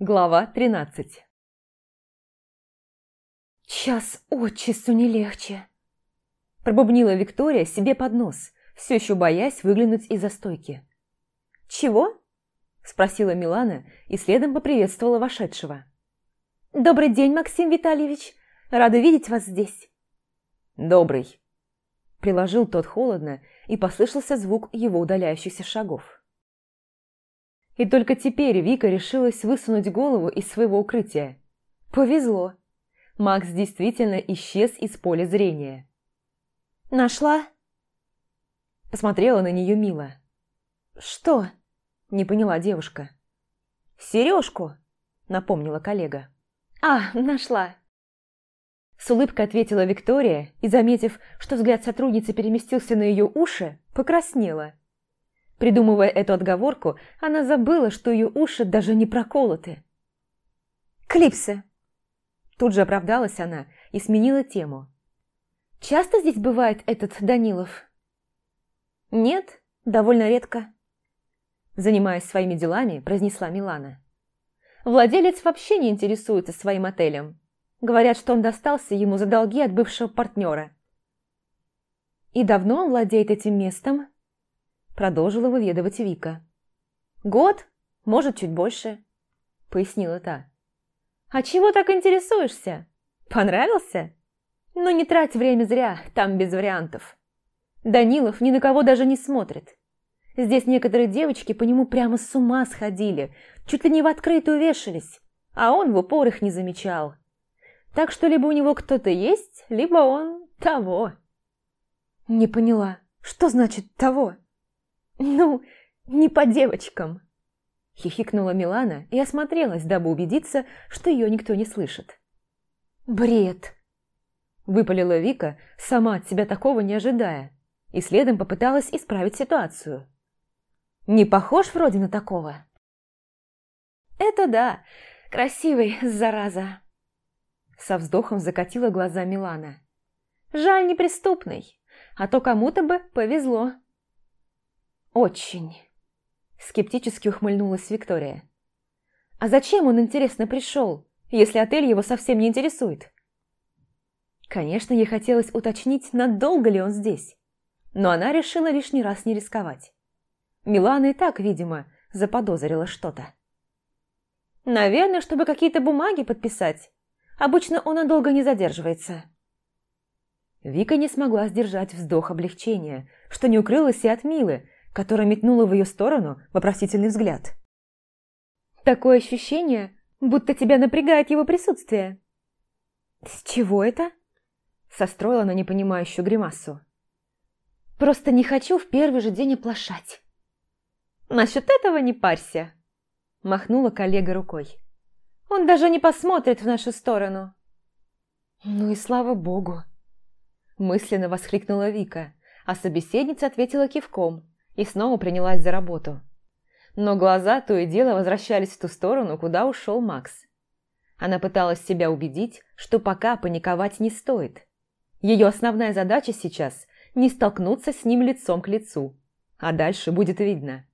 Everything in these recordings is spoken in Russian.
Глава 13 «Час от часу не легче», – пробубнила Виктория себе под нос, все еще боясь выглянуть из-за стойки. «Чего?» – спросила Милана и следом поприветствовала вошедшего. «Добрый день, Максим Витальевич. Рада видеть вас здесь». «Добрый», – приложил тот холодно, и послышался звук его удаляющихся шагов. И только теперь Вика решилась высунуть голову из своего укрытия. Повезло. Макс действительно исчез из поля зрения. «Нашла?» Посмотрела на нее мило. «Что?» – не поняла девушка. «Сережку», – напомнила коллега. «А, нашла». С улыбкой ответила Виктория и, заметив, что взгляд сотрудницы переместился на ее уши, покраснела. Придумывая эту отговорку, она забыла, что ее уши даже не проколоты. «Клипсы!» Тут же оправдалась она и сменила тему. «Часто здесь бывает этот Данилов?» «Нет, довольно редко», занимаясь своими делами, произнесла Милана. «Владелец вообще не интересуется своим отелем. Говорят, что он достался ему за долги от бывшего партнера». «И давно он владеет этим местом?» Продолжила выведывать Вика. «Год, может, чуть больше», — пояснила та. «А чего так интересуешься? Понравился? Ну не трать время зря, там без вариантов. Данилов ни на кого даже не смотрит. Здесь некоторые девочки по нему прямо с ума сходили, чуть ли не в открытую вешались, а он в упор их не замечал. Так что либо у него кто-то есть, либо он того». «Не поняла, что значит «того»?» «Ну, не по девочкам!» Хихикнула Милана и осмотрелась, дабы убедиться, что ее никто не слышит. «Бред!» Выпалила Вика, сама от себя такого не ожидая, и следом попыталась исправить ситуацию. «Не похож вроде на такого?» «Это да, красивый, зараза!» Со вздохом закатила глаза Милана. «Жаль, неприступный, а то кому-то бы повезло». «Очень», – скептически ухмыльнулась Виктория. «А зачем он, интересно, пришел, если отель его совсем не интересует?» Конечно, ей хотелось уточнить, надолго ли он здесь, но она решила лишний раз не рисковать. Милана и так, видимо, заподозрила что-то. «Наверное, чтобы какие-то бумаги подписать. Обычно он надолго не задерживается». Вика не смогла сдержать вздох облегчения, что не укрылась и от Милы, которая метнула в ее сторону вопросительный взгляд. «Такое ощущение, будто тебя напрягает его присутствие». «С чего это?» Состроила на непонимающую гримасу. «Просто не хочу в первый же день оплошать». «Насчет этого не парься», – махнула коллега рукой. «Он даже не посмотрит в нашу сторону». «Ну и слава богу!» Мысленно воскликнула Вика, а собеседница ответила кивком, и снова принялась за работу. Но глаза то и дело возвращались в ту сторону, куда ушел Макс. Она пыталась себя убедить, что пока паниковать не стоит. Ее основная задача сейчас – не столкнуться с ним лицом к лицу, а дальше будет видно.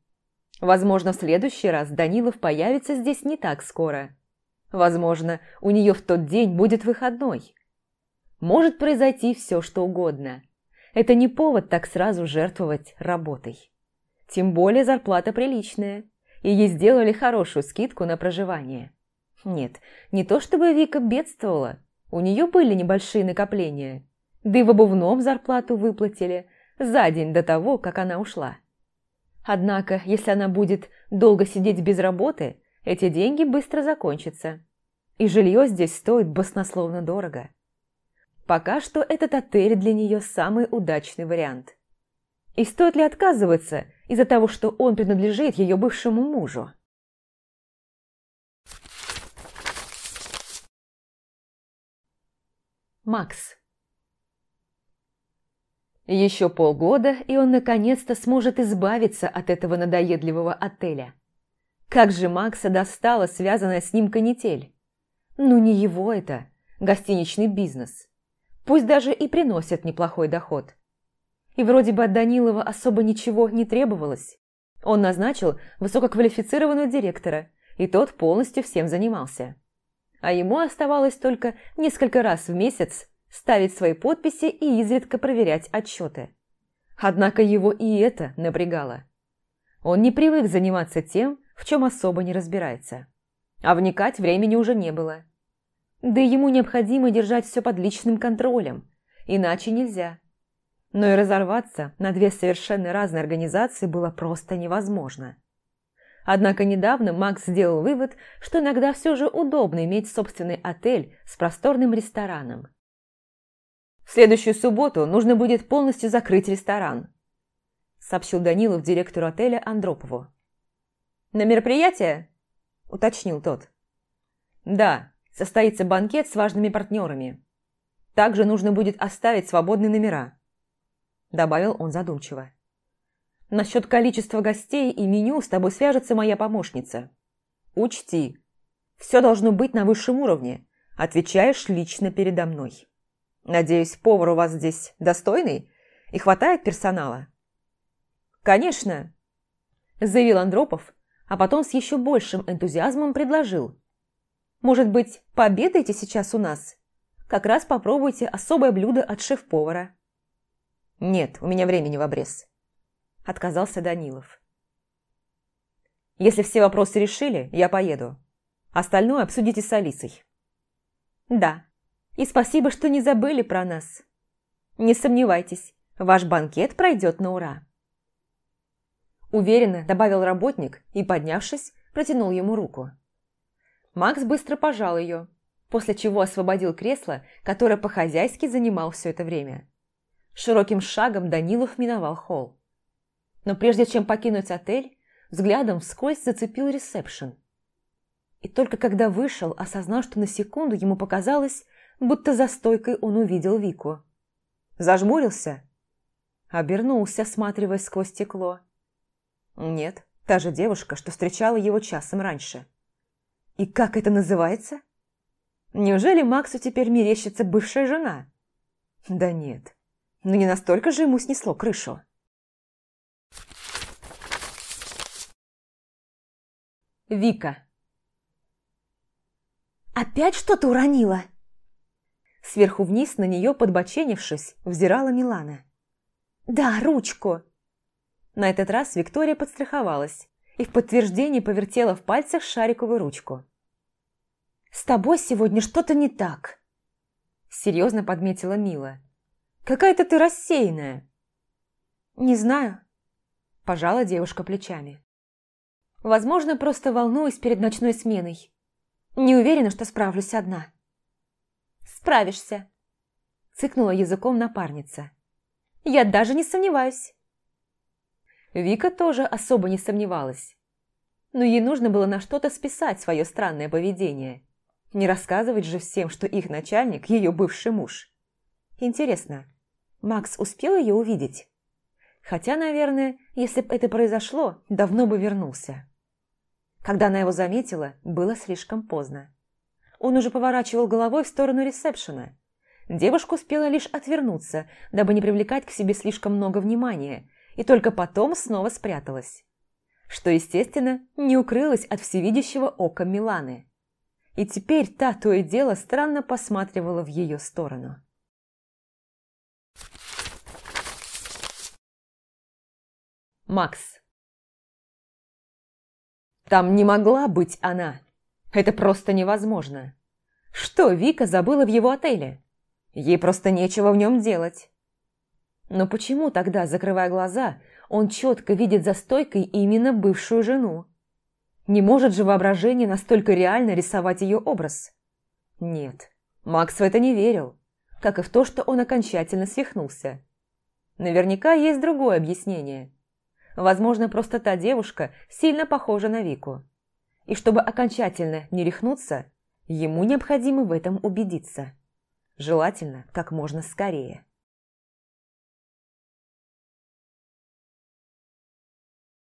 Возможно, в следующий раз Данилов появится здесь не так скоро. Возможно, у нее в тот день будет выходной. Может произойти все, что угодно. Это не повод так сразу жертвовать работой. Тем более зарплата приличная, и ей сделали хорошую скидку на проживание. Нет, не то чтобы Вика бедствовала, у нее были небольшие накопления, да и в обувном зарплату выплатили за день до того, как она ушла. Однако, если она будет долго сидеть без работы, эти деньги быстро закончатся. И жилье здесь стоит баснословно дорого. Пока что этот отель для нее самый удачный вариант. И стоит ли отказываться из-за того, что он принадлежит ее бывшему мужу? Макс Еще полгода, и он наконец-то сможет избавиться от этого надоедливого отеля. Как же Макса достала связанная с ним канитель? Ну не его это, гостиничный бизнес. Пусть даже и приносит неплохой доход. И вроде бы от Данилова особо ничего не требовалось. Он назначил высококвалифицированного директора, и тот полностью всем занимался. А ему оставалось только несколько раз в месяц ставить свои подписи и изредка проверять отчеты. Однако его и это напрягало. Он не привык заниматься тем, в чем особо не разбирается. А вникать времени уже не было. Да ему необходимо держать все под личным контролем, иначе нельзя. Но и разорваться на две совершенно разные организации было просто невозможно. Однако недавно Макс сделал вывод, что иногда все же удобно иметь собственный отель с просторным рестораном. В следующую субботу нужно будет полностью закрыть ресторан, сообщил Данилов директору отеля Андропову. «На мероприятие?» – уточнил тот. «Да, состоится банкет с важными партнерами. Также нужно будет оставить свободные номера», – добавил он задумчиво. «Насчет количества гостей и меню с тобой свяжется моя помощница. Учти, все должно быть на высшем уровне, отвечаешь лично передо мной». Надеюсь, повар у вас здесь достойный и хватает персонала?» «Конечно!» – заявил Андропов, а потом с еще большим энтузиазмом предложил. «Может быть, пообедаете сейчас у нас? Как раз попробуйте особое блюдо от шеф-повара». «Нет, у меня времени в обрез», – отказался Данилов. «Если все вопросы решили, я поеду. Остальное обсудите с Алисой». «Да», и спасибо, что не забыли про нас. Не сомневайтесь, ваш банкет пройдет на ура. Уверенно добавил работник и, поднявшись, протянул ему руку. Макс быстро пожал ее, после чего освободил кресло, которое по-хозяйски занимал все это время. Широким шагом Данилов миновал холл. Но прежде чем покинуть отель, взглядом вскользь зацепил ресепшн. И только когда вышел, осознал, что на секунду ему показалось, будто за стойкой он увидел Вику. Зажмурился. Обернулся, осматриваясь сквозь стекло. Нет, та же девушка, что встречала его часом раньше. И как это называется? Неужели Максу теперь мерещится бывшая жена? Да нет, но не настолько же ему снесло крышу. Вика. «Опять что-то уронила?» Сверху вниз на нее, подбоченившись, взирала Милана. «Да, ручку!» На этот раз Виктория подстраховалась и в подтверждение повертела в пальцах шариковую ручку. «С тобой сегодня что-то не так», – серьезно подметила Мила. «Какая-то ты рассеянная». «Не знаю», – пожала девушка плечами. «Возможно, просто волнуюсь перед ночной сменой. Не уверена, что справлюсь одна». Справишься!» Цыкнула языком напарница. «Я даже не сомневаюсь!» Вика тоже особо не сомневалась. Но ей нужно было на что-то списать свое странное поведение. Не рассказывать же всем, что их начальник – ее бывший муж. Интересно, Макс успел ее увидеть? Хотя, наверное, если бы это произошло, давно бы вернулся. Когда она его заметила, было слишком поздно. Он уже поворачивал головой в сторону ресепшена. Девушка успела лишь отвернуться, дабы не привлекать к себе слишком много внимания, и только потом снова спряталась. Что, естественно, не укрылась от всевидящего ока Миланы. И теперь та то и дело странно посматривала в ее сторону. Макс. Там не могла быть она. Это просто невозможно. Что Вика забыла в его отеле? Ей просто нечего в нем делать. Но почему тогда, закрывая глаза, он четко видит за стойкой именно бывшую жену? Не может же воображение настолько реально рисовать ее образ? Нет, Макс в это не верил, как и в то, что он окончательно свихнулся. Наверняка есть другое объяснение. Возможно, просто та девушка сильно похожа на Вику и чтобы окончательно не рехнуться, ему необходимо в этом убедиться. Желательно как можно скорее.